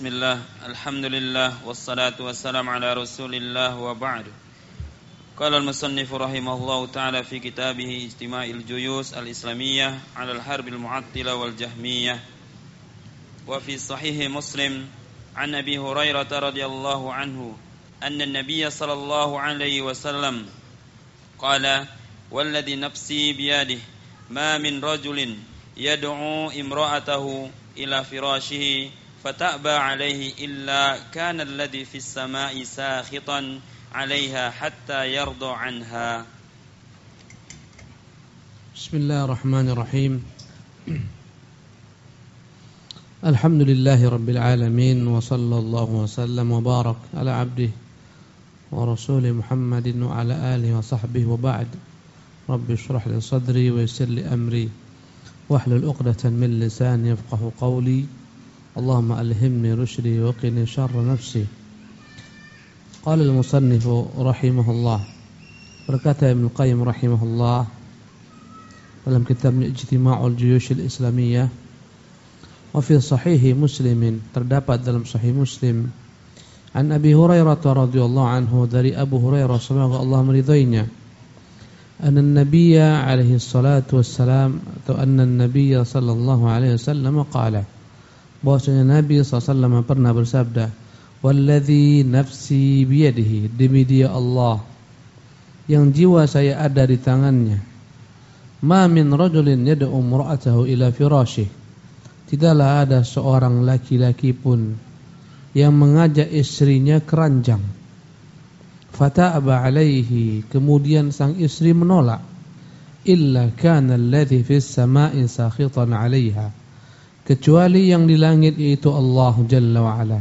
بسم الله الحمد لله والصلاة والسلام على رسول الله وبعد قال المصنف رحمه الله تعالى في كتابه اجتماع الجيوش الإسلامية على الحرب المعطلة والجهمية وفي صحيح مسلم عن أبي هريرة رضي الله عنه أن النبي صلى الله عليه وسلم قال والذي نفسي بيده ما من رجل يدعو امرأته إلى فراشه فتأبى عليه إلا كان الذي في السماء ساخطا عليها حتى يرضى عنها. بسم الله الرحمن الرحيم. الحمد لله رب العالمين وصلى الله وسلم وبارك على عبده ورسوله محمد وعلى آله وصحبه وبعد. رب اشرح لي صدري ويسر لي أمري واحلل عقدة من لساني يفقه قولي. اللهم ألهمني رشدي وقني شر نفسي. قال المصنف رحمه الله بركاته ابن القيم رحمه الله ولم كتاب اجتماع الجيوش الإسلامية وفي صحيح مسلم تردابت dalam صحيح مسلم عن أبي هريرة رضي الله عنه ذري أبو هريرة صلى الله عليه مرضينا أن النبي عليه الصلاة والسلام أن النبي صلى الله عليه وسلم قال bahwasanya Nabi SAW pernah bersabda Walladhi nafsi biyadihi Demi dia Allah Yang jiwa saya ada di tangannya. Ma min rajulin yad'u mura'atahu ila firashih. Tidaklah ada seorang laki-laki pun Yang mengajak istrinya keranjang. Fata'aba alaihi Kemudian sang istri menolak. Illa kana alladhi fis sama'i sakhitan alaiha kecuali yang di langit yaitu Allah Jalla wa Ala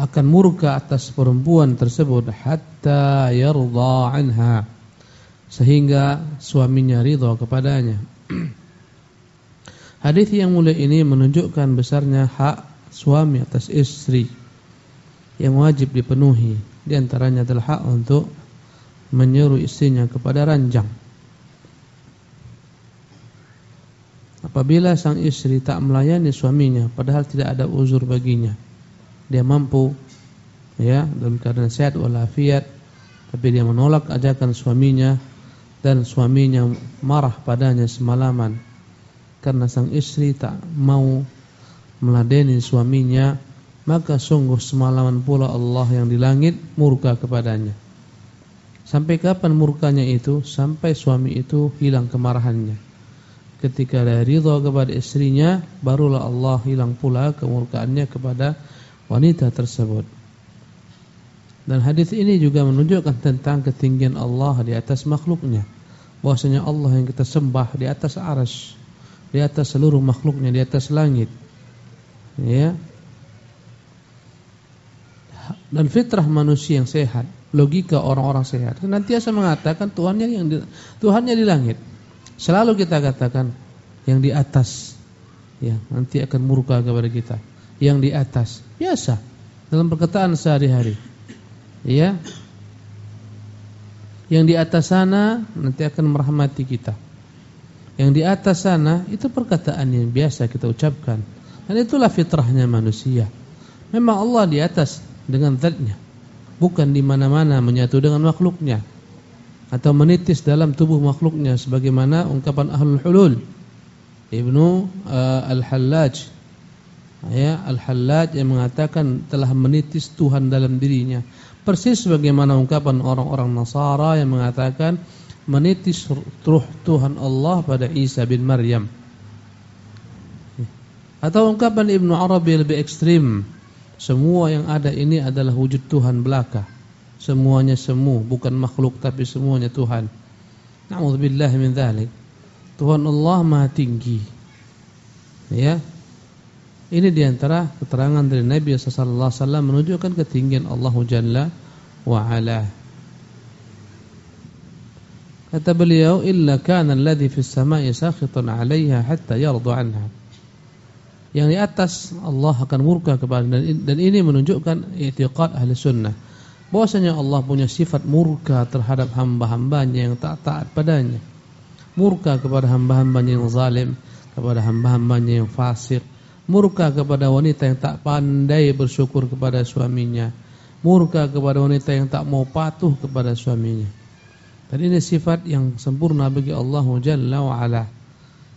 akan murka atas perempuan tersebut hatta yarda anha. Sehingga suaminya ridha kepadanya. Hadis yang mulia ini menunjukkan besarnya hak suami atas istri yang wajib dipenuhi. Di antaranya adalah hak untuk menyuruh istrinya kepada ranjang Apabila sang istri tak melayani suaminya padahal tidak ada uzur baginya. Dia mampu ya dalam keadaan sehat walafiat tapi dia menolak ajakan suaminya dan suaminya marah padanya semalaman karena sang istri tak mau meladeni suaminya maka sungguh semalaman pula Allah yang di langit murka kepadanya. Sampai kapan murkanya itu? Sampai suami itu hilang kemarahannya ketika dia ridha kepada istrinya barulah Allah hilang pula kemurkaannya kepada wanita tersebut. Dan hadis ini juga menunjukkan tentang ketinggian Allah di atas makhluknya. Bahwasanya Allah yang kita sembah di atas aras di atas seluruh makhluknya di atas langit. Ya. Dan fitrah manusia yang sehat logika orang-orang sehat. Nantiasa mengatakan Tuhannya yang di, Tuhannya di langit Selalu kita katakan yang di atas ya nanti akan murka kepada kita. Yang di atas biasa dalam perkataan sehari-hari. Ya. Yang di atas sana nanti akan merahmati kita. Yang di atas sana itu perkataan yang biasa kita ucapkan. Dan itulah fitrahnya manusia. Memang Allah di atas dengan zatnya. Bukan di mana-mana menyatu dengan makhluknya atau menitis dalam tubuh makhluknya sebagaimana ungkapan ahlul hulul. Ibnu uh, Al-Hallaj. Ya Al-Hallaj yang mengatakan telah menitis Tuhan dalam dirinya. Persis sebagaimana ungkapan orang-orang Nasara yang mengatakan menitis ruh Tuhan Allah pada Isa bin Maryam. Atau ungkapan Ibnu Arabi lebih ekstrim. Semua yang ada ini adalah wujud Tuhan belaka semuanya semu, bukan makhluk tapi semuanya Tuhan. Nauzubillah min dzalik. Tuhan Allah Maha tinggi. Ya. Ini di antara keterangan dari Nabi sallallahu alaihi wasallam menunjukkan ketinggian Allah Jalla wa ala. Kata beliau, "Illa kana alladhi fis sama'i sakhitan 'alayha hatta yarda 'anha." Yang di atas Allah akan murka kepada dan ini menunjukkan i'tiqad ahli sunnah bahwasanya Allah punya sifat murka terhadap hamba-hambanya yang tak taat padanya. Murka kepada hamba-hambanya yang zalim, kepada hamba-hambanya yang fasik, murka kepada wanita yang tak pandai bersyukur kepada suaminya, murka kepada wanita yang tak mau patuh kepada suaminya. Dan ini sifat yang sempurna bagi Allah Jalla wa ala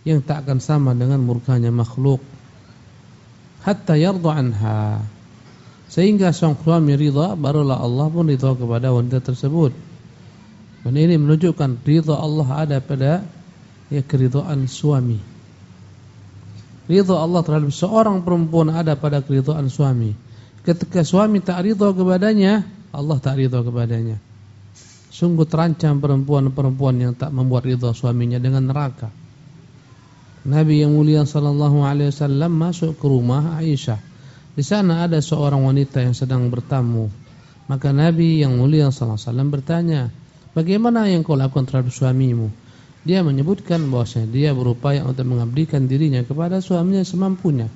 yang tak akan sama dengan murkanya makhluk. Hatta yarda anha. Sehingga sang suami ridha barulah Allah pun ridha kepada wanita tersebut. Dan ini menunjukkan ridha Allah ada pada ya keridhaan suami. Ridha Allah terhadap seorang perempuan ada pada keridhaan suami. Ketika suami tak ridha kepadanya, Allah tak ridha kepadanya. Sungguh terancam perempuan-perempuan yang tak membuat ridha suaminya dengan neraka. Nabi yang mulia sallallahu alaihi wasallam masuk ke rumah Aisyah. Di sana ada seorang wanita yang sedang bertamu. Maka Nabi yang mulia sallallahu alaihi wasallam bertanya, "Bagaimana yang kau lakukan terhadap suamimu?" Dia menyebutkan bahwasanya dia berupaya untuk mengabdikan dirinya kepada suaminya semampunya.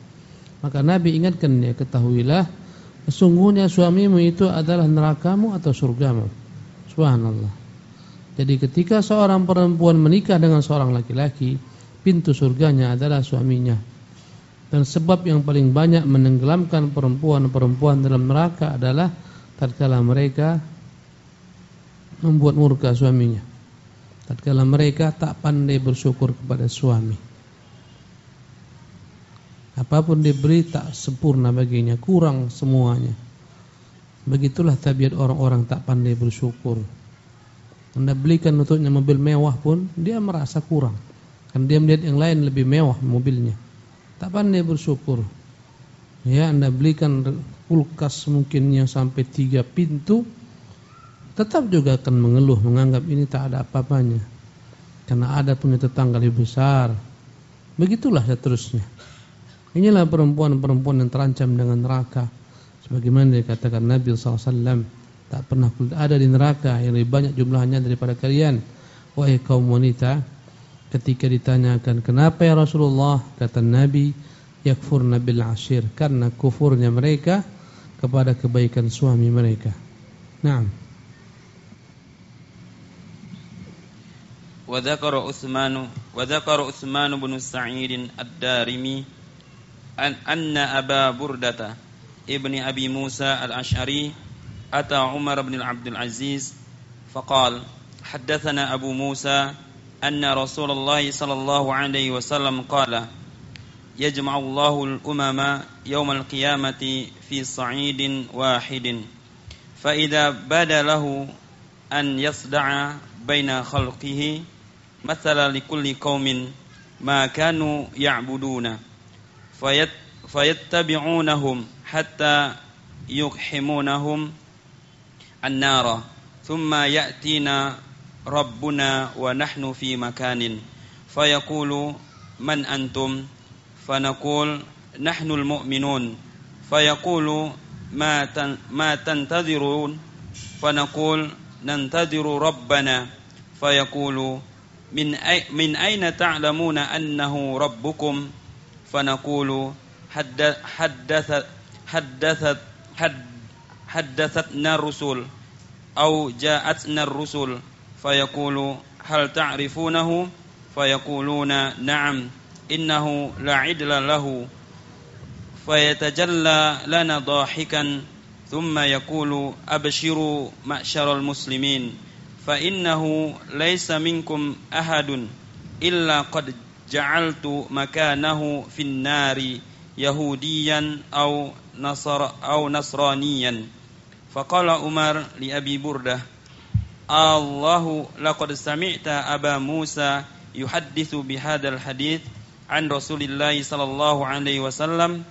Maka Nabi ingatkan dia, "Ketahuilah, sesungguhnya suamimu itu adalah nerakamu atau surgamu." Subhanallah. Jadi ketika seorang perempuan menikah dengan seorang laki-laki, pintu surganya adalah suaminya. Dan sebab yang paling banyak menenggelamkan perempuan-perempuan dalam neraka adalah tatkala mereka membuat murka suaminya. Tatkala mereka tak pandai bersyukur kepada suami. Apa pun diberi tak sempurna baginya, kurang semuanya. Begitulah tabiat orang-orang tak pandai bersyukur. Anda belikan untuknya mobil mewah pun dia merasa kurang. Kan dia melihat yang lain lebih mewah mobilnya. Tak pandai bersyukur. Ya, Anda belikan kulkas mungkin yang sampai tiga pintu, tetap juga akan mengeluh, menganggap ini tak ada apa-apanya. Karena ada punya tetangga lebih besar. Begitulah seterusnya. Inilah perempuan-perempuan yang terancam dengan neraka. Sebagaimana dikatakan Nabi SAW, tak pernah ada di neraka yang lebih banyak jumlahnya daripada kalian. Wahai kaum wanita, ketika ditanyakan kenapa ya Rasulullah kata Nabi yakfur nabil ashir karena kufurnya mereka kepada kebaikan suami mereka. Naam. وذكر عثمان وذكر عثمان بن سعيد الدارمي أن أن أبا بردة ابن أبي موسى الأشعري أتى عمر بن عبد العزيز فقال حدثنا أبو موسى أن رسول الله صلى الله عليه وسلم قال يجمع الله الأمم يوم القيامة في صعيد واحد فإذا بدا له أن يصدع بين خلقه مثل لكل قوم ما كانوا يعبدون فيت فيتبعونهم حتى يقحمونهم النار ثم يأتينا ربنا ونحن في مكان. فيقول من أنتم؟ فنقول نحن المؤمنون. فيقول ما ما تنتظرون؟ فنقول ننتظر ربنا. فيقول من أي من أين تعلمون أنه ربكم؟ فنقول حدث حدثت حدثت حد حدثتنا الرسل أو جاءتنا الرسل. فيقول هل تعرفونه؟ فيقولون نعم إنه لا عدل له. فيتجلى لنا ضاحكا ثم يقول أبشروا معشر المسلمين فإنه ليس منكم أحد إلا قد جعلت مكانه في النار يهوديا أو نصر أو نصرانيا. فقال عمر لأبي بردة Allahu laqad sami'ta Aba Musa yuhadditsu bihadzal hadith, an Rasulillah sallallahu alaihi wasallam.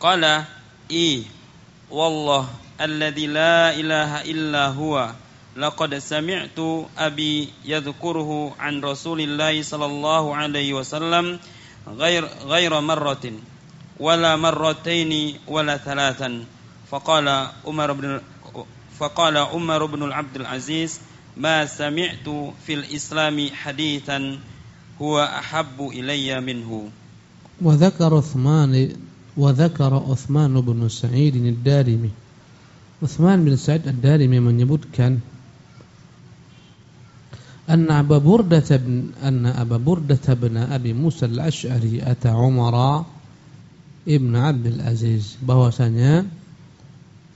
Qala i wallah alladhi la ilaha illa huwa laqad sami'tu abi yadhkuruhu an Rasulillah sallallahu alaihi wasallam ghair ghaira marratin wala marrataini wala thalathan. Faqala Umar bin فقال عمر بن عبد العزيز ما سمعت في الإسلام حديثا هو أحب إلي منه. وذكر عثمان وذكر عثمان بن سعيد الدارمي. عثمان بن سعيد الدارمي menyebutkan أن أبا بردة بن أن أبا بردة بن أبي موسى الأشعري أتى عمر Ibn Abdul Aziz bahwasanya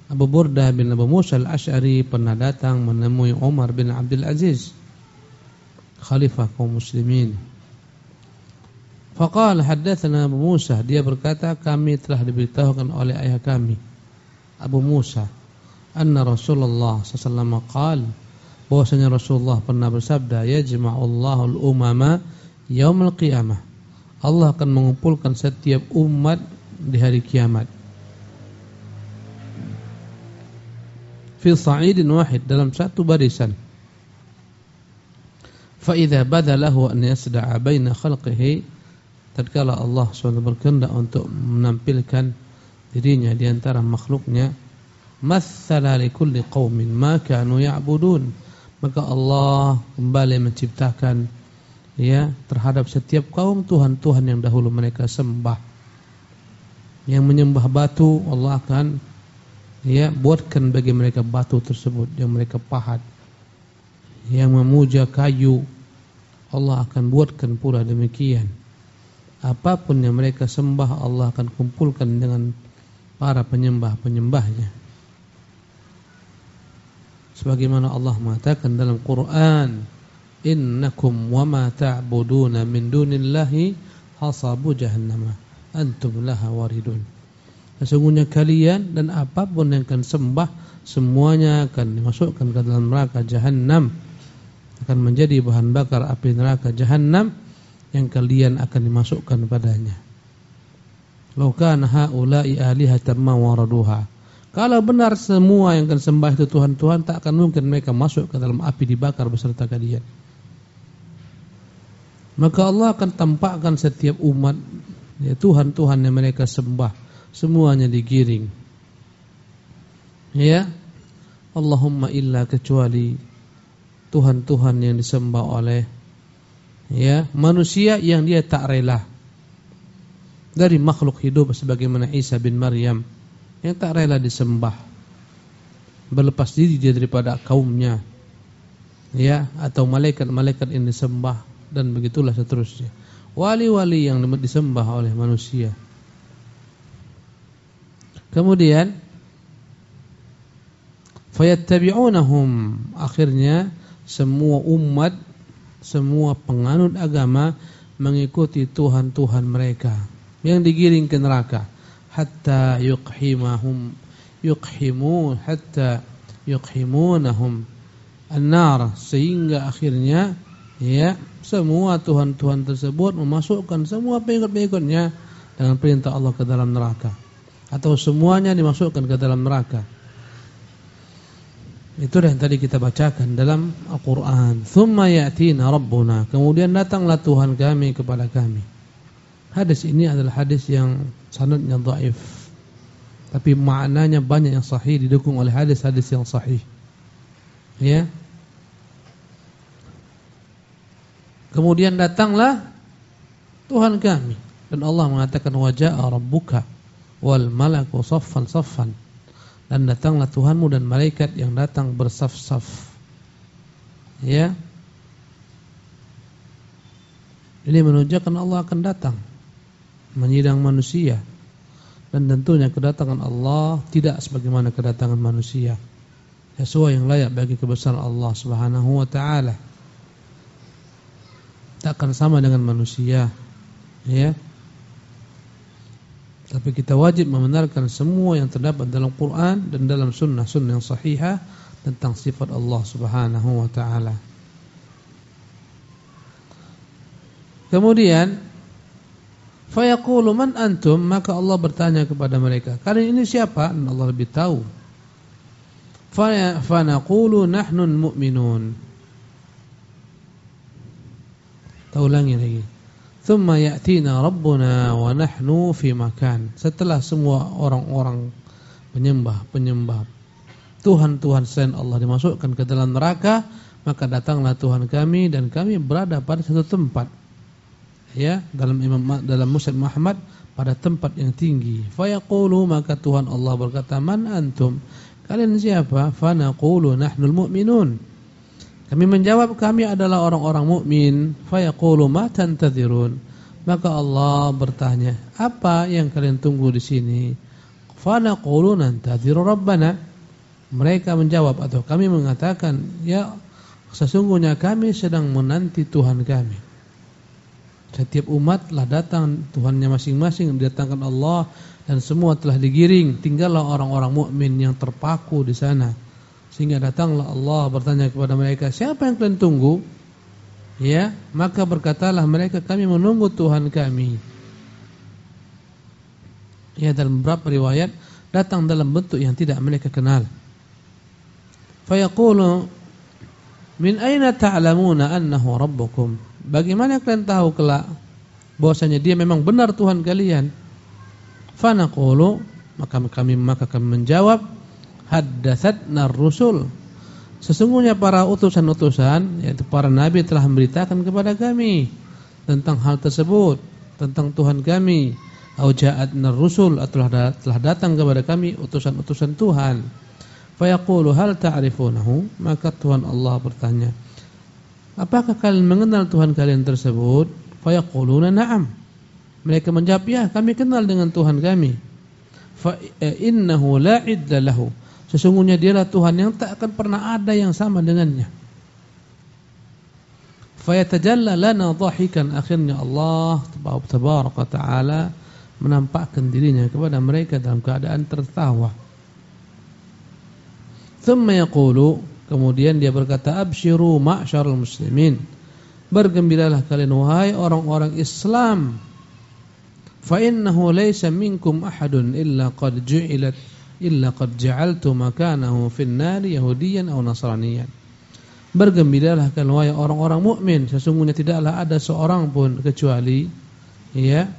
Abu Burdah bin Abu Musa al-Ash'ari pernah datang menemui Umar bin Abdul Aziz khalifah kaum muslimin. Faqala haddatsana Abu Musa. Dia berkata kami telah diberitahukan oleh ayah kami Abu Musa anna Rasulullah sallallahu alaihi bahwasanya Rasulullah pernah bersabda yajma'ullahu al-umama yaumil qiyamah. Allah akan mengumpulkan setiap umat di hari kiamat fi sa'idin wahid dalam satu barisan fa idza badalahu an yasda'a baina khalqihi tatkala Allah SWT berkehendak untuk menampilkan dirinya di antara makhluknya mathala likulli qaumin ma kanu ya'budun maka Allah kembali menciptakan ya terhadap setiap kaum tuhan-tuhan yang dahulu mereka sembah. Yang menyembah batu Allah akan ya buatkan bagi mereka batu tersebut yang mereka pahat. Yang memuja kayu Allah akan buatkan pula demikian. Apa pun yang mereka sembah Allah akan kumpulkan dengan para penyembah-penyembahnya sebagaimana Allah mengatakan dalam Quran innakum wama ta'buduna min dunillahi hasabu jahannam antum laha waridun sesungguhnya kalian dan apa pun yang akan sembah semuanya akan dimasukkan ke dalam neraka jahanam akan menjadi bahan bakar api neraka jahanam yang kalian akan dimasukkan padanya. Law kana haula'i alihatan ma waraduha. Kalau benar semua yang akan sembah itu Tuhan-Tuhan, tak akan mungkin mereka masuk ke dalam api dibakar beserta kalian. Maka Allah akan tampakkan setiap umat ya Tuhan-Tuhan yang mereka sembah semuanya digiring. Ya. Allahumma illa kecuali Tuhan-Tuhan yang disembah oleh ya manusia yang dia tak rela dari makhluk hidup sebagaimana Isa bin Maryam yang tak rela disembah berlepas diri dia daripada kaumnya ya atau malaikat-malaikat yang disembah dan begitulah seterusnya wali-wali yang disembah oleh manusia kemudian fayattabi'unahum. Akhirnya semua umat semua penganut agama mengikuti tuhan-tuhan mereka yang digiring ke neraka. Hatta yuqhimahum yuqhimun hatta yuqhimunahum an-nar. Sehingga akhirnya ya semua tuhan-tuhan tersebut memasukkan semua pengikut-pengikutnya dengan perintah Allah ke dalam neraka atau semuanya dimasukkan ke dalam neraka itu yang tadi kita bacakan dalam Al-Qur'an. Tsumma ya'tina rabbuna. Kemudian datanglah Tuhan kami kepada kami. Hadis ini adalah hadis yang sanadnya dhaif. Tapi maknanya banyak yang sahih didukung oleh hadis-hadis yang sahih. Ya. Kemudian datanglah Tuhan kami dan Allah mengatakan wajaa rabbuka wal malaku saffan saffan. Dan datanglah Tuhanmu dan malaikat yang datang bersaf-saf. Ya. Ini menunjukkan Allah akan datang. Menyidang manusia. Dan tentunya kedatangan Allah tidak sebagaimana kedatangan manusia. Sesuai yang layak bagi kebesaran Allah Subhanahu wa taala. Takkan sama dengan manusia. Ya tapi kita wajib membenarkan semua yang terdapat dalam Quran dan dalam sunnah-sunnah yang sahihah tentang sifat Allah Subhanahu wa taala. Kemudian Fayaqulu man antum? Maka Allah bertanya kepada mereka kalian ini siapa? Dan Allah lebih tahu. Fa naqulu mu'minun. Tahu lagi lagi thumma ya'tina rabbuna wa nahnu fi makan setelah semua orang-orang penyembah-penyembah Tuhan-Tuhan selain Allah dimasukkan ke dalam neraka maka datanglah Tuhan kami dan kami berada pada satu tempat ya dalam Imam dalam Musnad Muhammad pada tempat yang tinggi. Fayaqulu maka Tuhan Allah berkata, "Man antum?" Kalian siapa? Fa naqulu nahnul mu'minun. Kami menjawab kami adalah orang-orang mukmin. Fayaqulu ma? Maka Allah bertanya, apa yang kalian tunggu di sini? Fana qulu nantadhiru rabbana. Mereka menjawab atau kami mengatakan, ya sesungguhnya kami sedang menanti Tuhan kami. Setiap umat telah datang Tuhannya masing-masing didatangkan Allah dan semua telah digiring. Tinggallah orang-orang mukmin yang terpaku di sana. Sehingga datanglah Allah bertanya kepada mereka, siapa yang kalian tunggu? Ya, maka berkatalah mereka kami menunggu Tuhan kami. Ya dalam beberapa riwayat datang dalam bentuk yang tidak mereka kenal. Fayaqulu min aina ta'lamuna annahu rabbukum? Bagaimana kalian tahu kelak bahwasanya dia memang benar Tuhan kalian? Fanaqulu maka kami maka kami menjawab haddatsatna ar-rusul Sesungguhnya para utusan-utusan yaitu para nabi telah memberitakan kepada kami tentang hal tersebut, tentang Tuhan kami. Au ja'atna rusul atau telah datang kepada kami utusan-utusan Tuhan. Fayaqulu hal ta'rifunahu? Maka Tuhan Allah bertanya, "Apakah kalian mengenal Tuhan kalian tersebut?" Fayaquluna na'am. Mereka menjawab, "Ya, kami kenal dengan Tuhan kami." Fa eh, innahu lahu Sesungguhnya dialah Tuhan yang tak akan pernah ada yang sama dengannya. Fayatajalla lana dhahikan akhirnya Allah tabaraka taala menampakkan dirinya kepada mereka dalam keadaan tertawa. Thumma yaqulu kemudian dia berkata abshiru ma'syarul muslimin. Bergembiralah kalian wahai orang-orang Islam. Fa innahu laysa minkum ahadun illa qad ju'ilat illa qad ja'altu makanahu fin yahudiyan aw nasraniyan. Bergembiralah kalian wahai orang-orang mukmin, sesungguhnya tidaklah ada seorang pun kecuali ya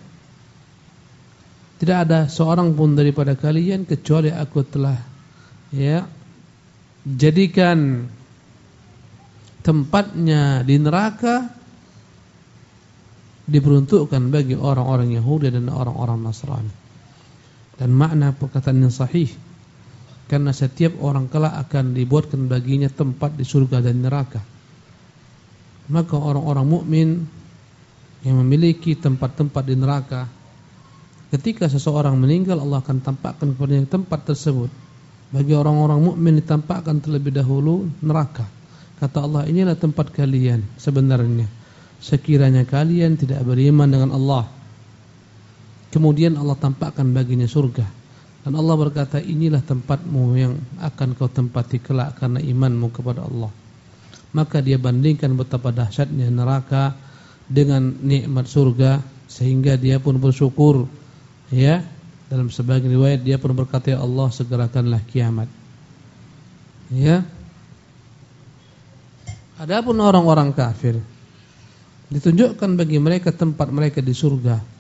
tidak ada seorang pun daripada kalian kecuali aku telah ya jadikan tempatnya di neraka diperuntukkan bagi orang-orang Yahudi dan orang-orang Nasrani dan makna perkataan yang sahih karena setiap orang kelak akan dibuatkan baginya tempat di surga dan neraka. Maka orang-orang mukmin yang memiliki tempat-tempat di neraka ketika seseorang meninggal Allah akan tampakkan kepadanya tempat tersebut. Bagi orang-orang mukmin ditampakkan terlebih dahulu neraka. Kata Allah inilah tempat kalian sebenarnya. Sekiranya kalian tidak beriman dengan Allah Kemudian Allah tampakkan baginya surga. Dan Allah berkata, inilah tempatmu yang akan kau tempati kelak karena imanmu kepada Allah. Maka dia bandingkan betapa dahsyatnya neraka dengan nikmat surga sehingga dia pun bersyukur. Ya, dalam sebagian riwayat dia pun berkata, ya Allah segerakanlah kiamat. Ya. Adapun orang-orang kafir ditunjukkan bagi mereka tempat mereka di surga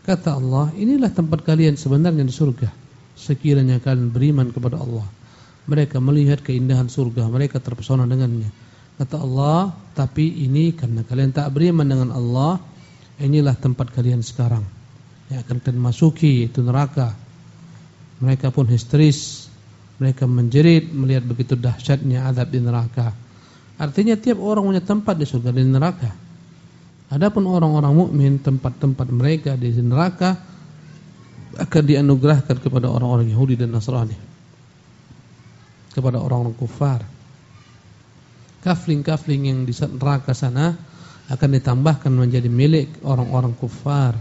Kata Allah, inilah tempat kalian sebenarnya di surga. Sekiranya kalian beriman kepada Allah. Mereka melihat keindahan surga, mereka terpesona dengannya. Kata Allah, tapi ini karena kalian tak beriman dengan Allah, inilah tempat kalian sekarang. Yang akan kalian masuki itu neraka. Mereka pun histeris, mereka menjerit melihat begitu dahsyatnya azab di neraka. Artinya tiap orang punya tempat di surga dan neraka. Adapun orang-orang mukmin tempat-tempat mereka di neraka akan dianugerahkan kepada orang-orang Yahudi dan Nasrani. Kepada orang-orang kufar. Kafling-kafling yang di neraka sana akan ditambahkan menjadi milik orang-orang kufar.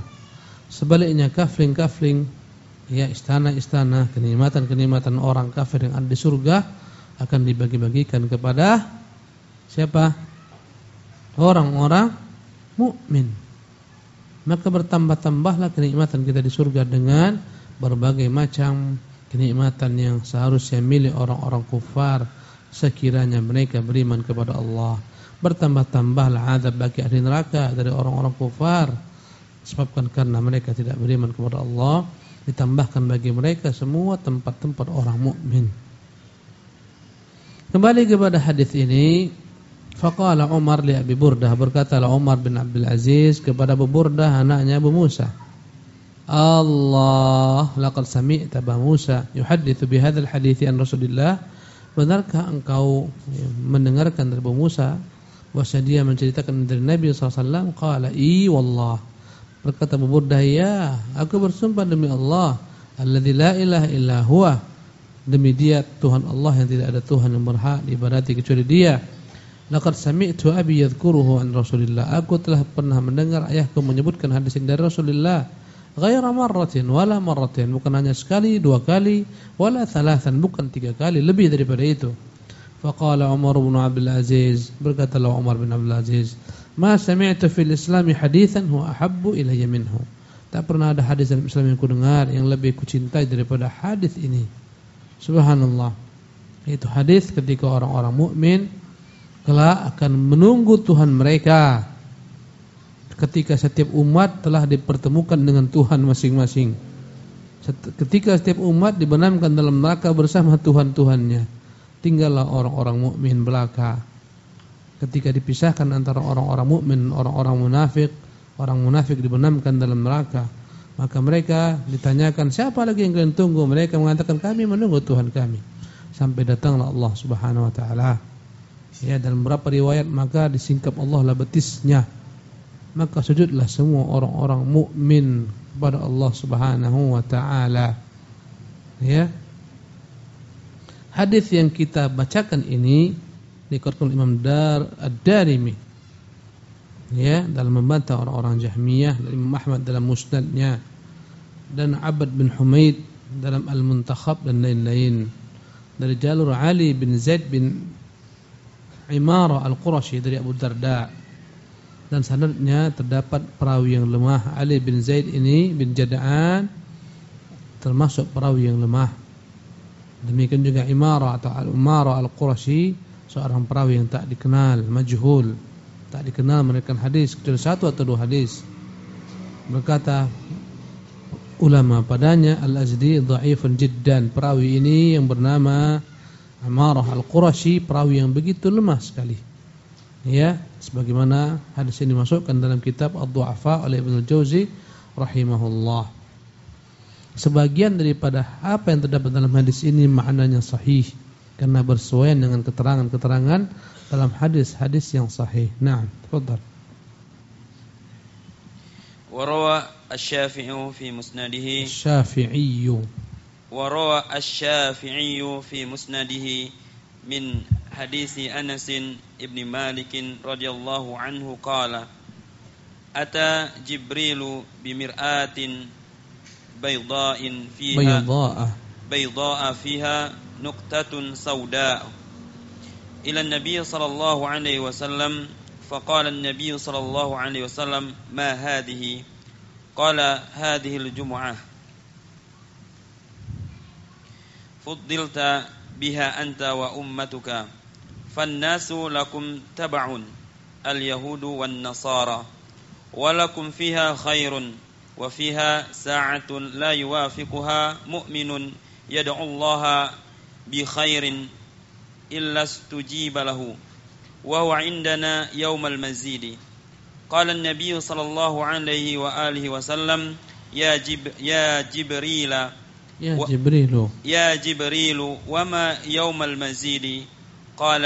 Sebaliknya kafling-kafling ya istana-istana, kenikmatan-kenikmatan orang kafir yang ada di surga akan dibagi-bagikan kepada siapa? Orang-orang mukmin. Maka bertambah-tambahlah kenikmatan kita di surga dengan berbagai macam kenikmatan yang seharusnya milik orang-orang kufar sekiranya mereka beriman kepada Allah. Bertambah-tambahlah azab bagi ahli neraka dari orang-orang kufar sebabkan karena mereka tidak beriman kepada Allah ditambahkan bagi mereka semua tempat-tempat orang mukmin. Kembali kepada hadis ini Faqala Umar li Abi Burdah berkatalah Umar bin Abdul Aziz kepada Abu Burdah anaknya Abu Musa. Allah laqad sami'ta Abu Musa yuhadditsu bi hadzal hadithi an Rasulillah. Benarkah engkau mendengarkan dari Abu Musa bahwa dia menceritakan dari Nabi SAW qala i wallah berkata Abu Burdah ya aku bersumpah demi Allah alladzi la ilaha illa huwa demi dia Tuhan Allah yang tidak ada Tuhan yang berhak diibadati kecuali dia laqad sami'tu abi yadhkuruhu an Rasulillah. Aku telah pernah mendengar ayahku menyebutkan hadis ini dari Rasulullah ghaira marratin wala marratin. Bukan hanya sekali dua kali wala thalathan. Bukan tiga kali lebih daripada itu. Faqala Umar bin Abdul Aziz. Berkatalah Umar bin Abdul Aziz ma sami'tu fil Islam haditsan huwa ahabbu ilayya minhu. Tak pernah ada hadis dalam Islam yang ku dengar yang lebih ku cintai daripada hadis ini. Subhanallah. Itu hadis ketika orang-orang mukmin kelak akan menunggu Tuhan mereka ketika setiap umat telah dipertemukan dengan Tuhan masing-masing. Ketika setiap umat dibenamkan dalam neraka bersama Tuhan-Tuhannya, tinggallah orang-orang mukmin belaka. Ketika dipisahkan antara orang-orang mukmin, orang-orang munafik, orang munafik dibenamkan dalam neraka, maka mereka ditanyakan siapa lagi yang kalian tunggu? Mereka mengatakan kami menunggu Tuhan kami. Sampai datanglah Allah Subhanahu wa taala. Ya, dalam beberapa riwayat maka disingkap Allah lah betisnya maka sujudlah semua orang-orang mukmin kepada Allah Subhanahu wa taala. Ya. Hadis yang kita bacakan ini dikeluarkan Imam Dar Ad-Darimi. Ya, dalam membantah orang-orang Jahmiyah dan Imam Ahmad dalam Musnadnya dan Abad bin Humaid dalam Al-Muntakhab dan lain-lain. Dari jalur Ali bin Zaid bin Imara Al-Qurashi dari Abu Darda. Dan sanadnya terdapat perawi yang lemah. Ali bin Zaid ini bin Jada'an termasuk perawi yang lemah. Demikian juga Imara atau Al-Umara Al-Qurashi seorang perawi yang tak dikenal majhul. Tak dikenal mereka hadis kecuali satu atau dua hadis. Berkata ulama padanya Al-Azdi dhaifun jiddan. Perawi ini yang bernama Amarah Al-Qurashi perawi yang begitu lemah sekali ya sebagaimana hadis ini dimasukkan dalam kitab Ad-Du'afa oleh Ibnu Jauzi rahimahullah sebagian daripada apa yang terdapat dalam hadis ini maknanya sahih karena bersesuaian dengan keterangan-keterangan dalam hadis-hadis yang sahih. Naam, tafadhal. وروى الشافعي في مسنده الشافعي وروى الشافعي في مسنده من حديث أنس بن مالك رضي الله عنه قال أتى جبريل بمرآة بيضاء فيها بيضاء. بيضاء فيها نقطة سوداء. إلى النبي صلى الله عليه وسلم فقال النبي صلى الله عليه وسلم ما هذه؟ قال هذه الجمعة. fuddilta biha anta wa ummatuka. Fannasu lakum tab'un al-yahudu wan nasara walakum fiha khairun wa fiha sa'atun la yuwafiquha mu'minun yad'u Allah bi khairin illa stujiba lahu. Wa huwa indana yawmal mazidi. Qala an-nabiy sallallahu wa alihi wa sallam ya jib ya jibrila يا جبريل. يا جبريل وما يوم المزيد؟ قال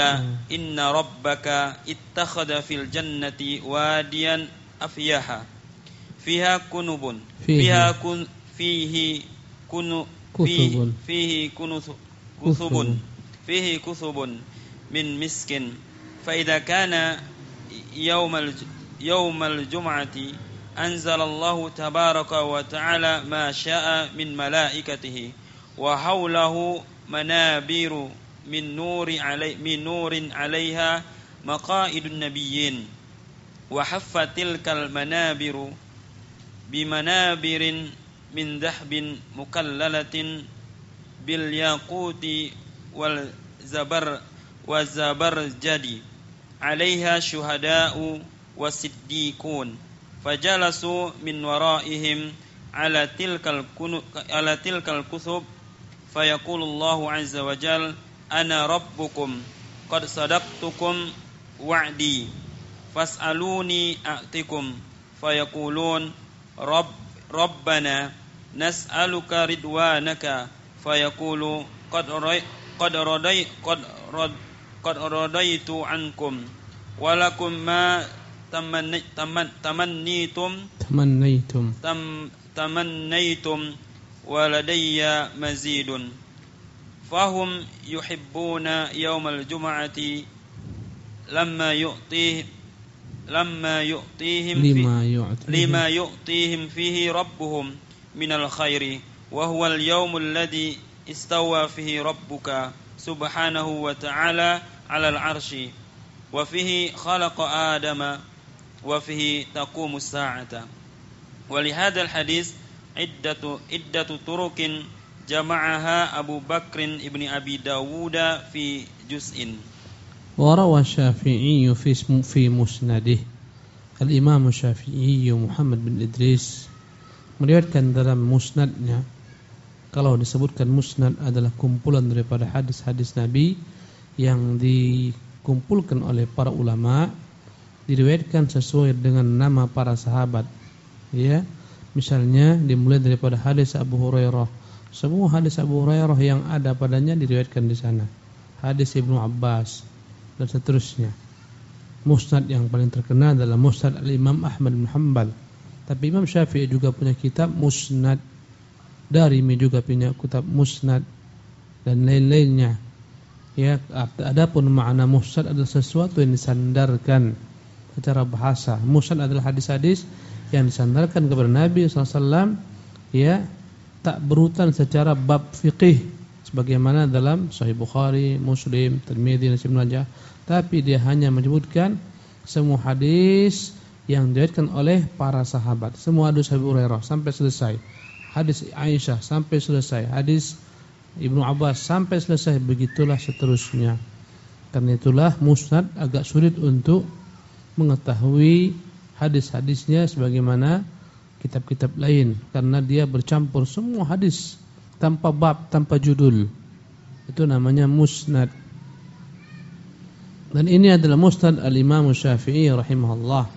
إن ربك اتخذ في الجنة واديا أفياها. فيها كنب. فيها كن فيه كن فيه فيه كثب. فيه كثب من مسك. فإذا كان يوم يوم الجمعة أنزل الله تبارك وتعالى ما شاء من ملائكته وحوله منابر من نور علي من نور عليها مقائد النبيين. وحف تلك المنابر بمنابر من ذهب مكللة بالياقوت والزبر والزبرجد. عليها شهداء fajalasu min waraihim ala tilkal kunu ala tilkal kusub fayaqulu Allah azza wa jal ana rabbukum qad sadaqtukum wa'di fas'aluni a'tikum fayaqulun rabb rabbana nas'aluka ridwanaka fayaqulu qad qad radai qad rad qad radaitu ankum walakum ma تمني تمن تمنيتم تمنيتم. تم تمنيتم ولدي مزيد. فهم يحبون يوم الجمعة لما يؤتيه لما يؤتيهم في لما يعطي لما يؤتيهم فيه ربهم من الخير وهو اليوم الذي استوى فيه ربك سبحانه وتعالى على العرش. وفيه خلق آدم وفيه تقوم الساعة ولهذا الحديث عدة عدة طرق جمعها أبو بكر ابن أبي داود في جزء وروى الشافعي في اسم- في مسنده الإمام الشافعي محمد bin Idris meriwayatkan dalam musnadnya kalau disebutkan musnad adalah kumpulan daripada hadis-hadis Nabi yang dikumpulkan oleh para ulama diriwayatkan sesuai dengan nama para sahabat ya misalnya dimulai daripada hadis Abu Hurairah semua hadis Abu Hurairah yang ada padanya diriwayatkan di sana hadis Ibnu Abbas dan seterusnya. Musnad yang paling terkenal adalah Musnad Al-Imam Ahmad bin Hanbal. Tapi Imam Syafi'i juga punya kitab Musnad. Darimi juga punya kitab Musnad dan lain-lainnya. Ya, adapun makna musnad adalah sesuatu yang disandarkan secara bahasa. Musnad adalah hadis-hadis yang disandarkan kepada Nabi SAW ya tak berurutan secara bab fikih sebagaimana dalam Sahih Bukhari, Muslim, Tirmidzi dan Ibnu Majah, tapi dia hanya menyebutkan semua hadis yang diriwayatkan oleh para sahabat. Semua hadis Abu Hurairah sampai selesai. Hadis Aisyah sampai selesai. Hadis Ibnu Abbas sampai selesai. Begitulah seterusnya. Karena itulah musnad agak sulit untuk mengetahui hadis-hadisnya sebagaimana kitab-kitab lain karena dia bercampur semua hadis tanpa bab, tanpa judul. Itu namanya musnad. Dan ini adalah musnad al-Imam Syafi'i rahimahullah.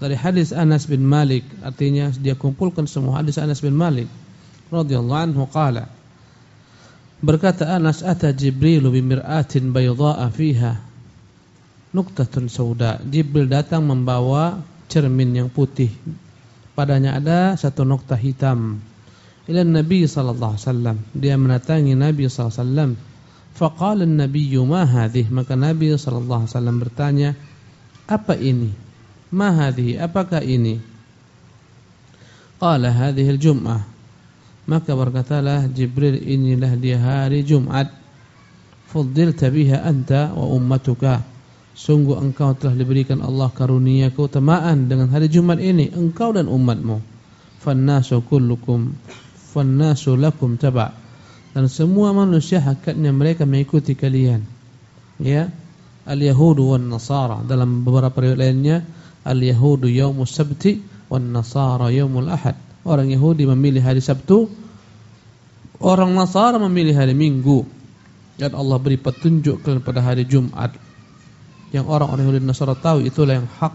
Dari hadis Anas bin Malik, artinya dia kumpulkan semua hadis Anas bin Malik radhiyallahu anhu qala. Berkata Anas ata Jibril bimir'atin bayda'a fiha nuktatun sauda. Jibril datang membawa cermin yang putih. Padanya ada satu noktah hitam ila Nabi sallallahu alaihi wasallam. Dia mendatangi Nabi sallallahu alaihi wasallam. Faqala an-nabiy ma hadhihi? Maka Nabi sallallahu alaihi wasallam bertanya, "Apa ini?" "Ma hadhihi?" Apakah ini? Qala hadhihi al-jum'ah. Maka berkatalah Jibril, inilah dia hari Jumat. Fuddilta biha anta wa ummatuka. Sungguh engkau telah diberikan Allah karunia keutamaan dengan hari Jumat ini, engkau dan umatmu. Fannasu kullukum fannasu lakum taba. Dan semua manusia hakikatnya mereka mengikuti kalian. Ya al-yahudu wan nasara. Dalam beberapa riwayat lainnya al-yahudu yaumus sabti wan nasara yaumul ahad orang Yahudi memilih hari Sabtu orang Nasara memilih hari Minggu. Dan Allah beri petunjuk kepada hari Jumat yang orang-orang Yahudi Nasara tahu itulah yang hak.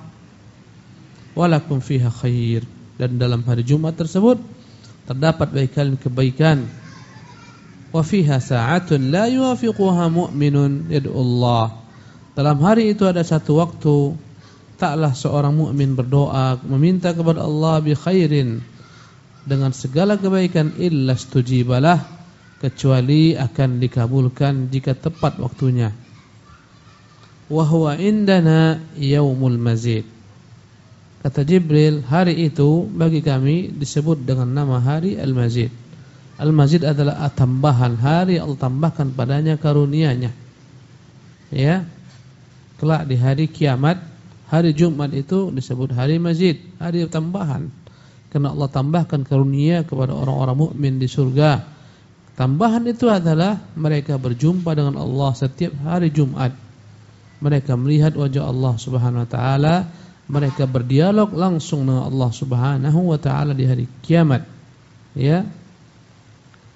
Walakum fiha khair. Dan dalam hari Jumat tersebut terdapat baik kalian kebaikan. Wa fiha sa'atun la yuwafiquha mu'minun yad'u Allah. Dalam hari itu ada satu waktu taklah seorang mukmin berdoa meminta kepada Allah bi khairin. Dengan segala kebaikan illa stujibalah kecuali akan dikabulkan jika tepat waktunya wa huwa indana yaumul mazid Kata Jibril, hari itu bagi kami disebut dengan nama hari Al-Mazid. Al-Mazid adalah tambahan hari Allah tambahkan padanya karunia-Nya. Ya. Kelak di hari kiamat, hari Jumat itu disebut hari Mazid, hari tambahan. Karena Allah tambahkan karunia kepada orang-orang mukmin di surga. Tambahan itu adalah mereka berjumpa dengan Allah setiap hari Jumat. Mereka melihat wajah Allah Subhanahu wa taala mereka berdialog langsung dengan Allah Subhanahu wa taala di hari kiamat. Ya.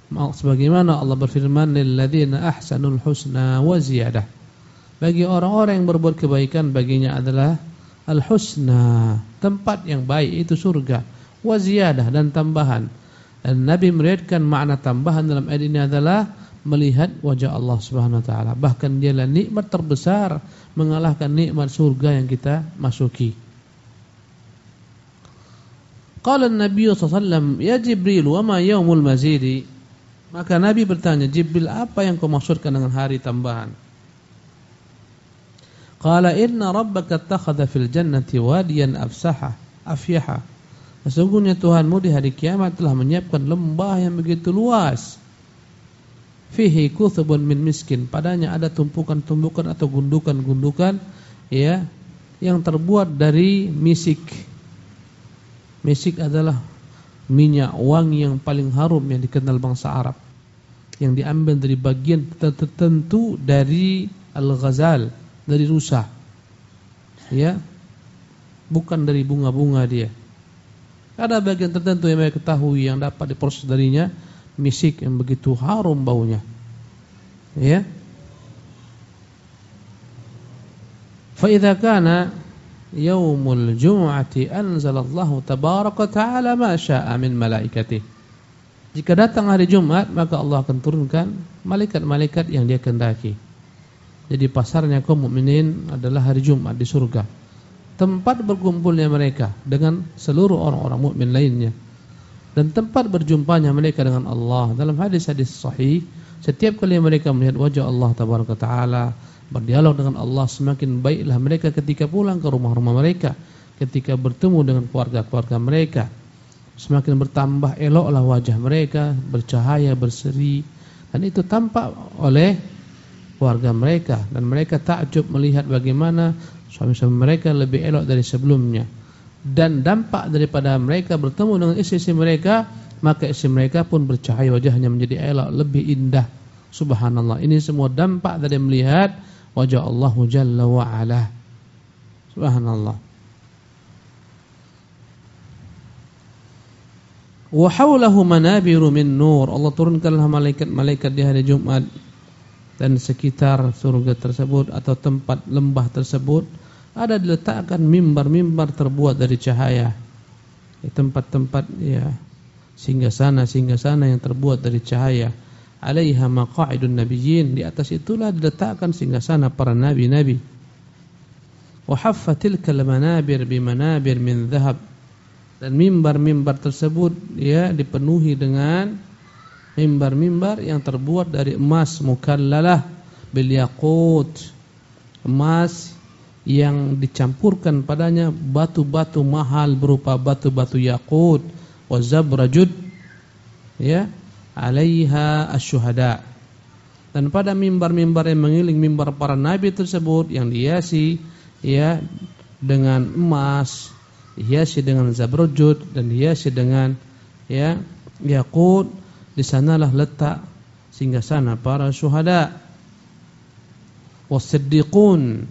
Sebagaimana Allah berfirman lil ladzina ahsanul husna wa ziyadah. Bagi orang-orang yang berbuat kebaikan baginya adalah al husna, tempat yang baik itu surga, wa ziyadah dan tambahan. Dan Nabi meriwayatkan makna tambahan dalam ayat ini adalah melihat wajah Allah Subhanahu wa taala. Bahkan dialah nikmat terbesar mengalahkan nikmat surga yang kita masuki. Qala Nabi sallallahu "Ya Jibril, wa ma yaumul mazidi?" Maka Nabi bertanya, "Jibril, apa yang kau maksudkan dengan hari tambahan?" Qala inna rabbaka attakhadha fil jannati wadiyan afsaha afyaha. Sesungguhnya Tuhanmu di hari kiamat telah menyiapkan lembah yang begitu luas. Fihi kuthubun min miskin. Padanya ada tumpukan-tumpukan atau gundukan-gundukan ya yang terbuat dari misik. Misik adalah minyak wangi yang paling harum yang dikenal bangsa Arab. Yang diambil dari bagian tertentu dari al-ghazal dari rusa. Ya. Bukan dari bunga-bunga dia. Ada bagian tertentu yang mereka ketahui yang dapat diproses darinya misik yang begitu harum baunya. Ya. Fa idza kana yaumul jum'ati anzalallahu tabaraka ta'ala ma syaa min malaikatihi. Jika datang hari Jumat maka Allah akan turunkan malaikat-malaikat yang dia kehendaki. Jadi pasarnya kaum mukminin adalah hari Jumat di surga. Tempat berkumpulnya mereka dengan seluruh orang-orang mukmin lainnya. Dan tempat berjumpanya mereka dengan Allah. Dalam hadis-hadis sahih, setiap kali mereka melihat wajah Allah taala, berdialog dengan Allah, semakin baiklah mereka ketika pulang ke rumah-rumah mereka, ketika bertemu dengan keluarga-keluarga mereka. Semakin bertambah eloklah wajah mereka, bercahaya, berseri. Dan itu tampak oleh keluarga mereka dan mereka takjub melihat bagaimana suami-suami mereka lebih elok dari sebelumnya dan dampak daripada mereka bertemu dengan istri-istri mereka maka istri mereka pun bercahaya wajahnya menjadi elok lebih indah. Subhanallah. Ini semua dampak dari melihat wajah Allah Jalla wa ala subhanallah. Wa hawlahu manabiru min nur. Allah turunkanlah malaikat-malaikat di hari Jumat dan sekitar surga tersebut atau tempat lembah tersebut ada diletakkan mimbar-mimbar terbuat dari cahaya. Di tempat-tempat ya singgah sana singgah sana yang terbuat dari cahaya. Alaiha maqa'idun nabiyyin di atas itulah diletakkan singgah sana para nabi-nabi. Wa haffatil manabir bimanabir min dhahab dan mimbar-mimbar tersebut ya dipenuhi dengan mimbar-mimbar yang terbuat dari emas mukallalah bil yaqut emas yang dicampurkan padanya batu-batu mahal berupa batu-batu yakut wa zabrajud ya alaiha asyuhada. Dan pada mimbar-mimbar yang mengiling mimbar para nabi tersebut yang dihiasi ya dengan emas dihiasi dengan zabrajud dan dihiasi dengan ya yakut di sanalah letak sehingga sana para syuhada. Wasiddiqun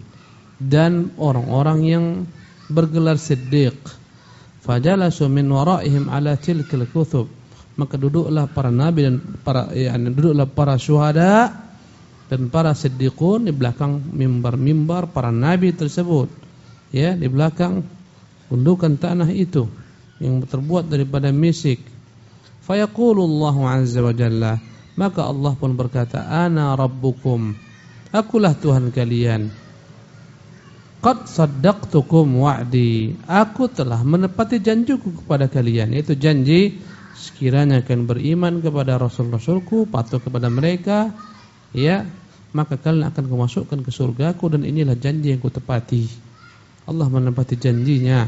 dan orang-orang yang bergelar siddiq. Fajalasu min waraihim ala tilkal kutub. Maka duduklah para nabi dan para yani duduklah para syuhada dan para siddiqun di belakang mimbar-mimbar para nabi tersebut. Ya di belakang gundukan tanah itu yang terbuat daripada misik. Fayaqulullahu azza wa jalla. Maka Allah pun berkata Ana rabbukum. Akulah Tuhan kalian Qad saddaqtukum wa'di. Aku telah menepati janjiku kepada kalian Yaitu janji Sekiranya akan beriman kepada Rasul-Rasulku Patuh kepada mereka Ya Maka kalian akan kemasukkan ke surgaku Dan inilah janji yang kutepati. Allah menepati janjinya.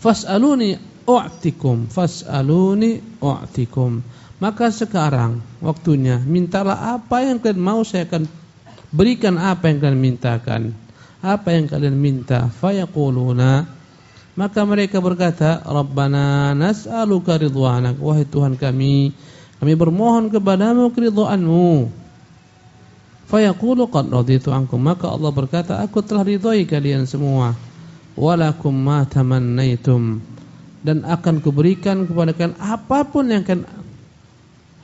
Fas'aluni u'tikum fas'aluni u'tikum. Maka sekarang waktunya mintalah apa yang kalian mau saya akan berikan apa yang kalian mintakan. Apa yang kalian minta? Fayaquluna. Maka mereka berkata rabbana nas'aluka ridwanak. Wahai Tuhan kami kami bermohon kepadamu keridhaanmu fayaqulu qad raditu ankum. Maka Allah berkata aku telah ridhoi kalian semua. Walakum ma tamannaitum. Dan akan kuberikan kepada kalian apa pun yang kalian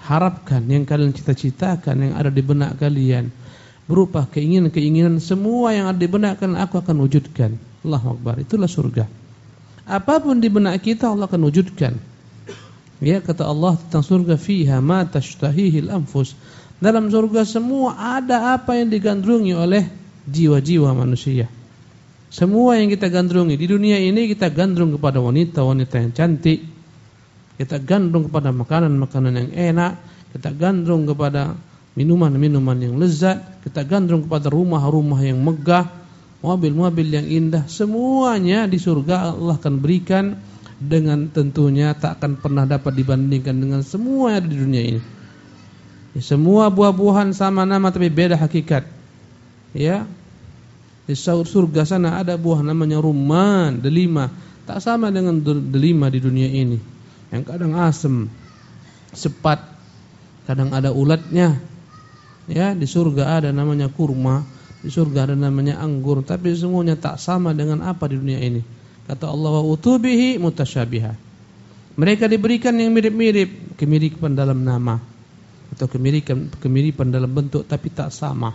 harapkan, yang kalian cita-citakan, yang ada di benak kalian berupa keinginan-keinginan semua yang ada di benak kalian aku akan wujudkan. Allahu Akbar. Itulah surga. Apa pun di benak kita Allah akan wujudkan. Ya kata Allah tentang surga fiha ma tashtahihil anfus. Dalam surga semua ada apa yang digandrungi oleh jiwa-jiwa manusia. Semua yang kita gandrungi di dunia ini kita gandrung kepada wanita-wanita yang cantik. Kita gandrung kepada makanan-makanan yang enak, kita gandrung kepada minuman-minuman yang lezat, kita gandrung kepada rumah-rumah yang megah, mobil-mobil yang indah, semuanya di surga Allah akan berikan dengan tentunya tak akan pernah dapat dibandingkan dengan semua yang ada di dunia ini. Ya, semua buah-buahan sama nama tapi beda hakikat. Ya. Di surga sana ada buah namanya rumman, delima, tak sama dengan delima di dunia ini. Yang kadang asam, sepat, kadang ada ulatnya. Ya, di surga ada namanya kurma, di surga ada namanya anggur, tapi semuanya tak sama dengan apa di dunia ini. Kata Allah wa utubihi mutasyabiha. Mereka diberikan yang mirip-mirip, kemiripan dalam nama atau kemiripan kemiripan dalam bentuk tapi tak sama.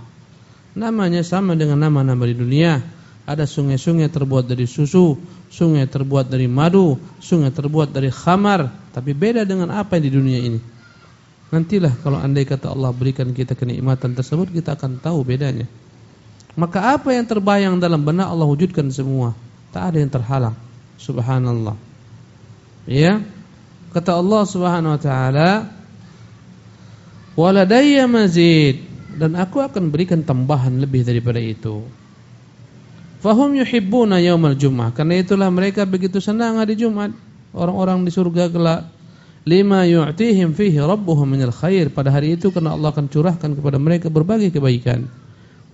Namanya sama dengan nama-nama di dunia. Ada sungai-sungai terbuat dari susu, sungai terbuat dari madu, sungai terbuat dari khamar, tapi beda dengan apa yang di dunia ini. Nantilah kalau andai kata Allah berikan kita kenikmatan tersebut, kita akan tahu bedanya. Maka apa yang terbayang dalam benak Allah wujudkan semua, tak ada yang terhalang. Subhanallah. Ya. Kata Allah Subhanahu wa taala, "Waladayya mazid." Dan aku akan berikan tambahan lebih daripada itu. Fahum yuhibbuna yaumal jum'ah. Karena itulah mereka begitu senang hari Jumat. Orang-orang di surga kelak lima yu'tihim fihi rabbuhum minal khair. Pada hari itu karena Allah akan curahkan kepada mereka berbagai kebaikan.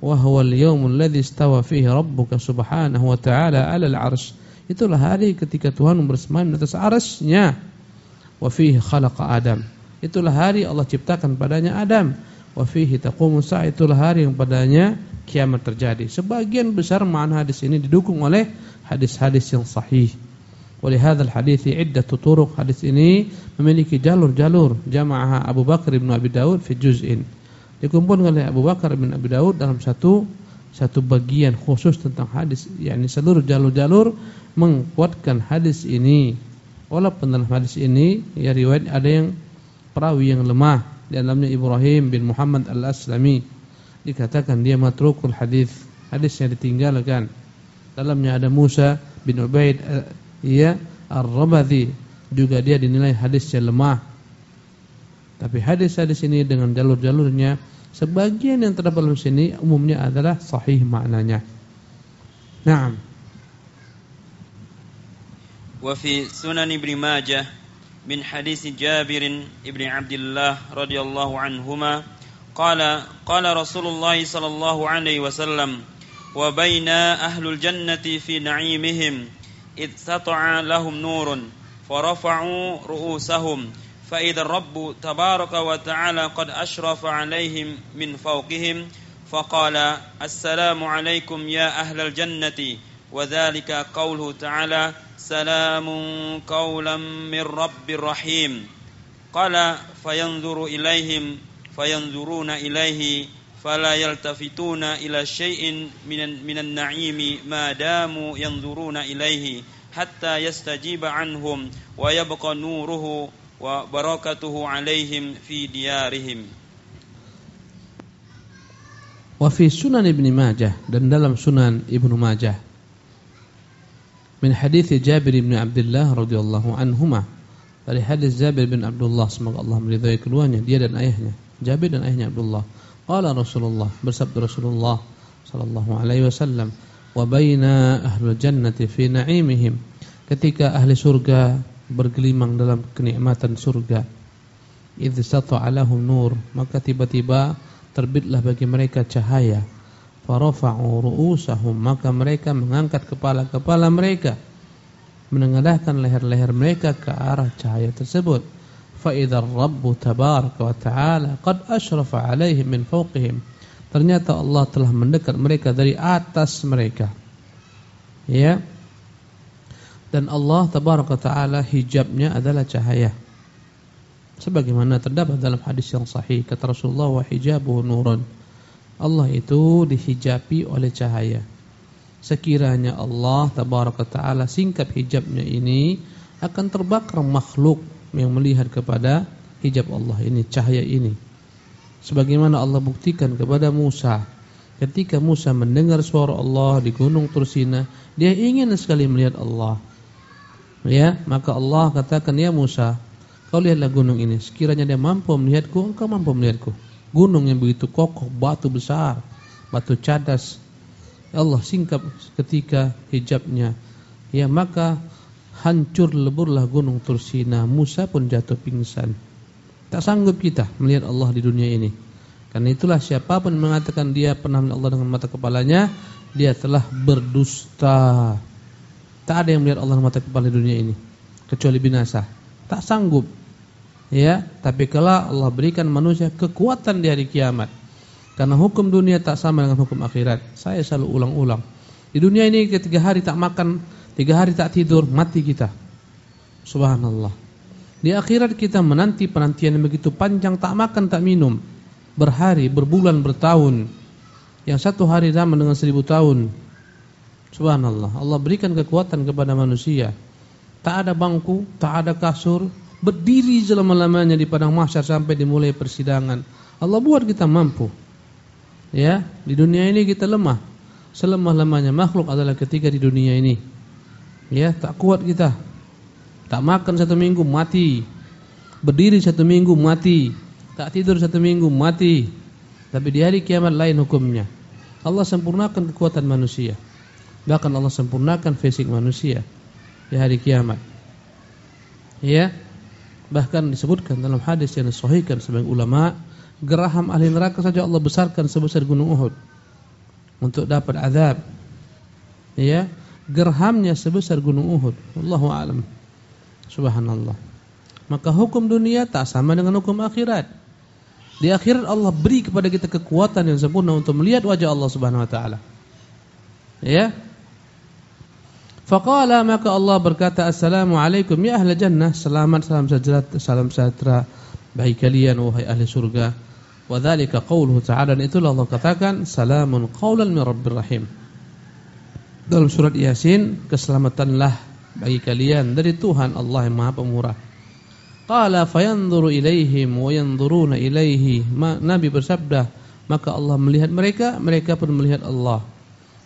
Wa huwal yaumul ladzi istawa fihi rabbuka subhanahu wa ta'ala 'alal 'arsy. Itulah hari ketika Tuhan bersemayam di atas arsy-Nya. Wa fihi khalaqa Adam. Itulah hari Allah ciptakan padanya Adam. Wa fihi taqumu itulah hari yang padanya kiamat terjadi. Sebagian besar makna hadis ini didukung oleh hadis-hadis yang sahih. Oleh hadal hadis iddatu turuq hadis ini memiliki jalur-jalur jamaah Abu Bakar bin Abi Daud fi juz'in. Dikumpulkan oleh Abu Bakar bin Abi Daud dalam satu satu bagian khusus tentang hadis, yakni seluruh jalur-jalur menguatkan hadis ini. Walaupun dalam hadis ini ya riwayat ada yang perawi yang lemah. Di dalamnya Ibrahim bin Muhammad Al-Aslami. Dikatakan dia matrukul hadis. Hadisnya ditinggalkan. Dalamnya ada Musa bin Ubaid uh, ya Ar-Rabadhi juga dia dinilai hadisnya lemah. Tapi hadis-hadis ini dengan jalur-jalurnya sebagian yang terdapat dalam sini umumnya adalah sahih maknanya. Naam. Wa fi Sunan Ibnu Majah min hadis Jabir Ibnu Abdullah radhiyallahu anhuma qala qala Rasulullah sallallahu alaihi wasallam wa baina ahlul jannati fi na'imihim إذ سطع لهم نور فرفعوا رؤوسهم فإذا الرب تبارك وتعالى قد أشرف عليهم من فوقهم فقال السلام عليكم يا أهل الجنة. وذلك قوله تعالى سلام قولا من رب رحيم. قال فينظر إليهم فينظرون إليه fala yaltafituna ila syai'in minan minan na'imi ma damu yanzuruna ilaihi hatta yastajiba anhum wa yabqa nuruhu wa barakatuhu alaihim fi diyarihim. Wa fi sunan ibni majah dan dalam sunan ibnu majah. Min hadis Jabir bin Abdullah radhiyallahu anhuma. Dari hadis Jabir bin Abdullah semoga Allah meridhai keduanya dia dan ayahnya. Jabir dan ayahnya Abdullah. Qala Rasulullah, bersabda Rasulullah sallallahu alaihi wasallam, "Wa baina ahlul jannati fi na'imihim." Ketika ahli surga bergelimang dalam kenikmatan surga, idz sata'alahum nur, maka tiba-tiba terbitlah bagi mereka cahaya. Farafa'u ru'usahum, maka mereka mengangkat kepala-kepala mereka, menengadahkan leher-leher mereka ke arah cahaya tersebut فإذا الرب تبارك وتعالى قد أشرف عليهم من فوقهم ternyata Allah telah mendekat mereka dari atas mereka ya dan Allah tabaraka taala hijabnya adalah cahaya sebagaimana terdapat dalam hadis yang sahih kata Rasulullah wa hijabuhu nurun Allah itu dihijabi oleh cahaya sekiranya Allah tabaraka taala singkap hijabnya ini akan terbakar makhluk yang melihat kepada hijab Allah ini, cahaya ini. Sebagaimana Allah buktikan kepada Musa ketika Musa mendengar suara Allah di gunung Tursina, dia ingin sekali melihat Allah. Ya, maka Allah katakan, "Ya Musa, kau lihatlah gunung ini. Sekiranya dia mampu melihatku, engkau mampu melihatku." Gunung yang begitu kokoh, batu besar, batu cadas. Allah singkap ketika hijabnya. Ya, maka hancur leburlah gunung Tursina. Musa pun jatuh pingsan. Tak sanggup kita melihat Allah di dunia ini. Karena itulah siapa pun mengatakan dia pernah melihat Allah dengan mata kepalanya, dia telah berdusta. Tak ada yang melihat Allah dengan mata kepala di dunia ini kecuali binasa. Tak sanggup. Ya, tapi kalau Allah berikan manusia kekuatan di hari kiamat. Karena hukum dunia tak sama dengan hukum akhirat. Saya selalu ulang-ulang. Di dunia ini ketiga hari tak makan, tiga hari tak tidur, mati kita. Subhanallah. Di akhirat kita menanti penantian yang begitu panjang tak makan tak minum berhari, berbulan, bertahun. Yang satu hari sama dengan seribu tahun. Subhanallah. Allah berikan kekuatan kepada manusia. Tak ada bangku, tak ada kasur, berdiri selama-lamanya di padang mahsyar sampai dimulai persidangan. Allah buat kita mampu. Ya, di dunia ini kita lemah. Selemah-lemahnya makhluk adalah ketika di dunia ini. Ya, tak kuat kita. Tak makan satu minggu mati. Berdiri satu minggu mati. Tak tidur satu minggu mati. Tapi di hari kiamat lain hukumnya. Allah sempurnakan kekuatan manusia. Bahkan Allah sempurnakan fisik manusia di hari kiamat. Ya. Bahkan disebutkan dalam hadis yang disahihkan sebagian ulama, geraham ahli neraka saja Allah besarkan sebesar gunung Uhud untuk dapat azab. Ya, gerhamnya sebesar gunung Uhud. Allahu a'lam. Subhanallah. Maka hukum dunia tak sama dengan hukum akhirat. Di akhirat Allah beri kepada kita kekuatan yang sempurna untuk melihat wajah Allah Subhanahu wa taala. Ya. Faqala maka Allah berkata assalamu alaikum ya ahli jannah selamat salam sejahtera salam sejahtera bagi kalian wahai ahli surga. Wa dzalika qauluhu ta'ala itulah Allah katakan salamun qaulan min rabbir rahim. Dalam surat Yasin keselamatanlah bagi kalian dari Tuhan Allah yang Maha Pemurah. Qala fayanzuru ilaihim wa yanzuruna ilaihi. Nabi bersabda, maka Allah melihat mereka, mereka pun melihat Allah.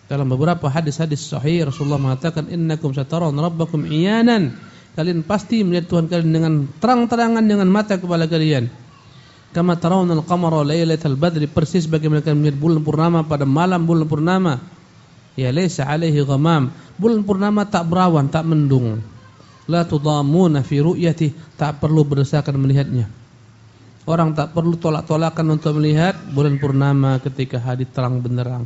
Dalam beberapa hadis-hadis sahih Rasulullah mengatakan innakum satarawna rabbakum iyanan. Kalian pasti melihat Tuhan kalian dengan terang-terangan dengan mata kepala kalian. Kama tarawna al-qamara lailatal badri persis bagaimana kalian melihat bulan purnama pada malam bulan purnama. Ya laysa alaihi ghamam. Bulan purnama tak berawan, tak mendung. La tudamuna fi ru'yati, tak perlu berdesakan melihatnya. Orang tak perlu tolak-tolakan untuk melihat bulan purnama ketika hari terang benderang.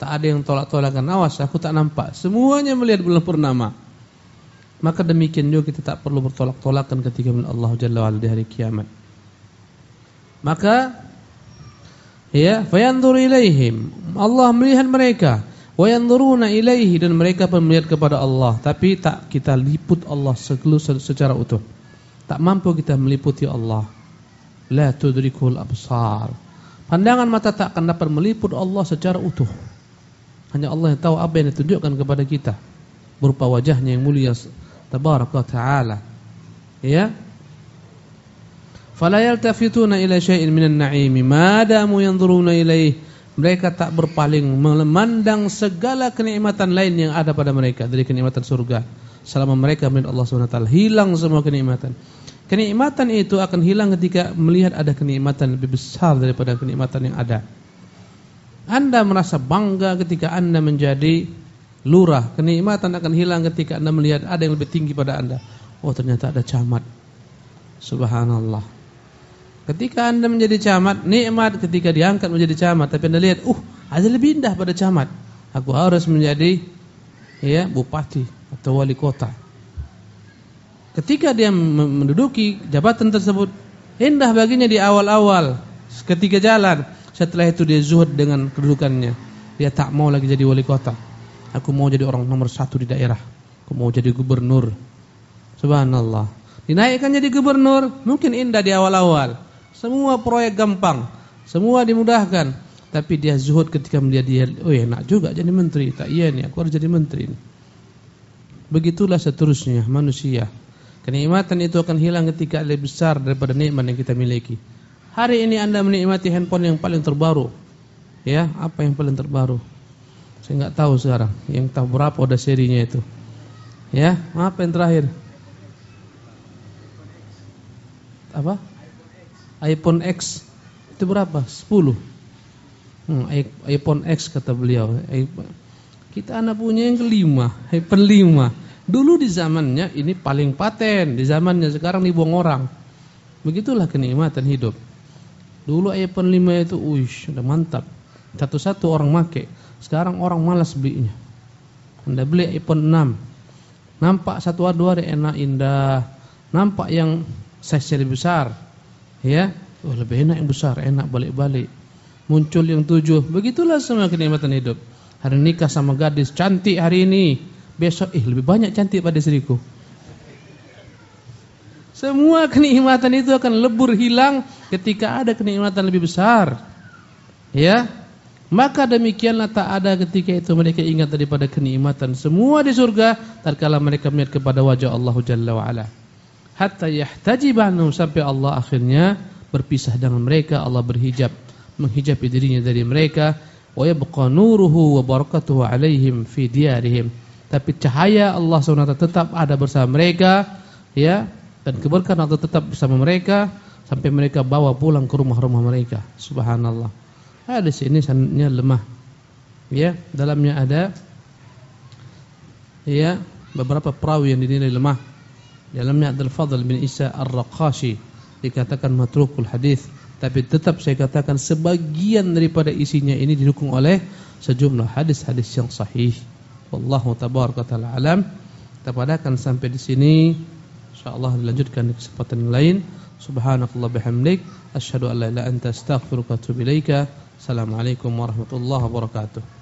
Tak ada yang tolak-tolakan. Awas, aku tak nampak. Semuanya melihat bulan purnama. Maka demikian juga kita tak perlu bertolak-tolakan ketika melihat Allah Jalla wa'ala di hari kiamat. Maka ya, fayanzur ilaihim. Allah melihat mereka wa yanzuruna ilaihi dan mereka pun melihat kepada Allah. Tapi tak kita liput Allah secara utuh. Tak mampu kita meliputi Allah. La tudrikul absar. Pandangan mata tak akan dapat meliput Allah secara utuh. Hanya Allah yang tahu apa yang ditunjukkan kepada kita. Berupa wajahnya yang mulia tabaraka taala. Ya? fala yaltafituna ila syai'in minan na'imi ma damu yanzuruna ilaihi mereka tak berpaling memandang segala kenikmatan lain yang ada pada mereka dari kenikmatan surga. Selama mereka melihat Allah Subhanahu wa taala hilang semua kenikmatan. Kenikmatan itu akan hilang ketika melihat ada kenikmatan lebih besar daripada kenikmatan yang ada. Anda merasa bangga ketika Anda menjadi lurah. Kenikmatan akan hilang ketika Anda melihat ada yang lebih tinggi pada Anda. Oh ternyata ada camat. Subhanallah Ketika anda menjadi camat, nikmat ketika diangkat menjadi camat. Tapi anda lihat, uh, ada lebih indah pada camat. Aku harus menjadi ya bupati atau wali kota. Ketika dia menduduki jabatan tersebut, indah baginya di awal-awal, ketika jalan. Setelah itu dia zuhud dengan kedudukannya. Dia tak mau lagi jadi wali kota. Aku mau jadi orang nomor satu di daerah. Aku mau jadi gubernur. Subhanallah. Dinaikkan jadi gubernur, mungkin indah di awal-awal. Semua proyek gampang, semua dimudahkan. Tapi dia zuhud ketika melihat dia, oh enak juga jadi menteri. Tak iya nih, aku harus jadi menteri. Begitulah seterusnya manusia. Kenikmatan itu akan hilang ketika lebih besar daripada nikmat yang kita miliki. Hari ini Anda menikmati handphone yang paling terbaru. Ya, apa yang paling terbaru? Saya nggak tahu sekarang. Yang tahu berapa udah serinya itu. Ya, apa yang terakhir? Apa? iPhone X itu berapa? 10. Hmm, iPhone X kata beliau. Kita anak punya yang kelima, iPhone 5. Dulu di zamannya ini paling paten, di zamannya sekarang dibuang orang. Begitulah kenikmatan hidup. Dulu iPhone 5 itu, uish, udah mantap. Satu-satu orang make. Sekarang orang malas belinya. Anda beli iPhone 6. Nampak satu dua enak indah. Nampak yang size lebih besar. Ya, oh, lebih enak yang besar, enak balik-balik. Muncul yang tujuh. Begitulah semua kenikmatan hidup. Hari nikah sama gadis cantik hari ini Besok eh lebih banyak cantik pada istriku. Semua kenikmatan itu akan lebur hilang ketika ada kenikmatan lebih besar. Ya. Maka demikianlah tak ada ketika itu mereka ingat daripada kenikmatan semua di surga tatkala mereka melihat kepada wajah Allah Jalla wa. Hatta yahtajibanu sampai Allah akhirnya berpisah dengan mereka, Allah berhijab, menghijabi dirinya dari mereka. Wa yabqa nuruhu wa barakatuhu alaihim fi diyarihim. Tapi cahaya Allah SWT tetap ada bersama mereka ya dan keberkahan Allah tetap bersama mereka sampai mereka bawa pulang ke rumah-rumah mereka. Subhanallah. Ah, di sini sanadnya lemah ya. Dalamnya ada ya beberapa perawi yang dinilai lemah dalamnya Abdul Fadl bin Isa Ar-Raqashi dikatakan matrukul hadis tapi tetap saya katakan sebagian daripada isinya ini didukung oleh sejumlah hadis-hadis yang sahih Wallahu tabaraka taala alam. Kita sampai di sini. Insyaallah dilanjutkan di kesempatan lain. Subhanakallah bihamdik asyhadu an la ilaha illa anta astaghfiruka wa atubu ilaika. Assalamualaikum warahmatullahi wabarakatuh.